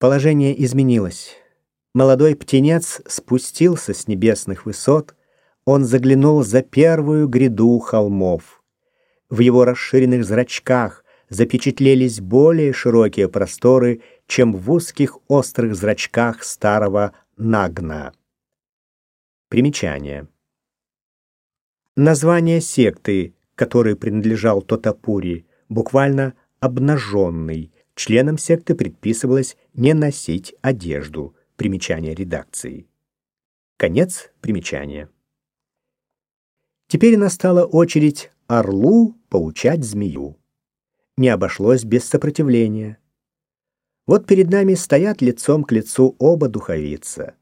Положение изменилось. Молодой птенец спустился с небесных высот, он заглянул за первую гряду холмов. В его расширенных зрачках запечатлелись более широкие просторы, чем в узких острых зрачках старого Нагна. Примечание. Название секты, которой принадлежал Тотапури, буквально «обнаженный». Членам секты предписывалось не носить одежду. Примечание редакции. Конец примечания. Теперь настала очередь орлу поучать змею. Не обошлось без сопротивления. Вот перед нами стоят лицом к лицу оба духовица.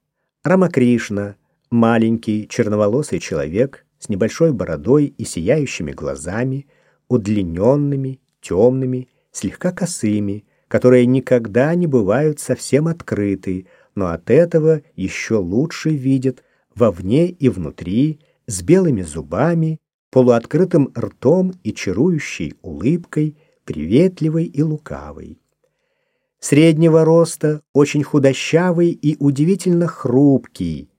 Рамакришна, маленький черноволосый человек с небольшой бородой и сияющими глазами, удлиненными, темными, слегка косыми, которые никогда не бывают совсем открыты, но от этого еще лучше видят вовне и внутри, с белыми зубами, полуоткрытым ртом и чарующей улыбкой, приветливой и лукавой. Среднего роста, очень худощавый и удивительно хрупкий.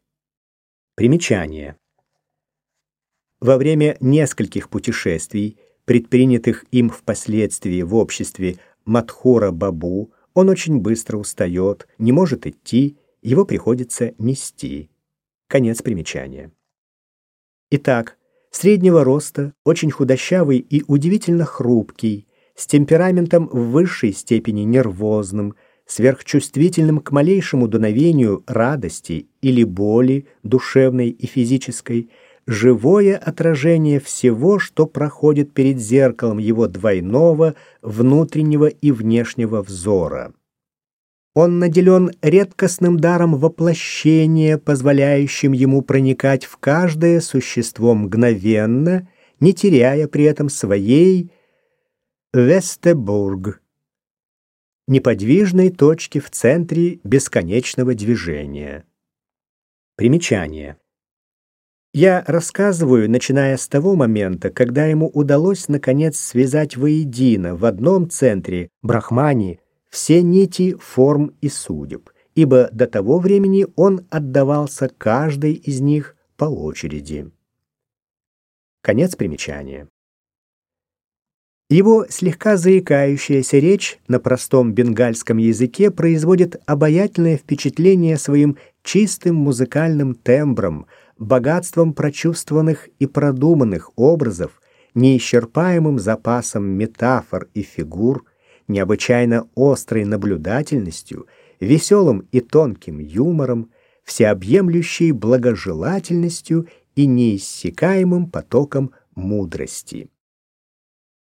Примечание. Во время нескольких путешествий, предпринятых им впоследствии в обществе Матхора Бабу, он очень быстро устает, не может идти, его приходится нести. Конец примечания. Итак, среднего роста, очень худощавый и удивительно хрупкий, с темпераментом в высшей степени нервозным, сверхчувствительным к малейшему дуновению радости или боли, душевной и физической, живое отражение всего, что проходит перед зеркалом его двойного, внутреннего и внешнего взора. Он наделен редкостным даром воплощения, позволяющим ему проникать в каждое существо мгновенно, не теряя при этом своей Вестебург, неподвижной точки в центре бесконечного движения. Примечание. Я рассказываю, начиная с того момента, когда ему удалось наконец связать воедино в одном центре Брахмани все нити форм и судеб, ибо до того времени он отдавался каждой из них по очереди. Конец примечания. Его слегка заикающаяся речь на простом бенгальском языке производит обаятельное впечатление своим чистым музыкальным тембром, богатством прочувствованных и продуманных образов, неисчерпаемым запасом метафор и фигур, необычайно острой наблюдательностью, веселым и тонким юмором, всеобъемлющей благожелательностью и неиссякаемым потоком мудрости.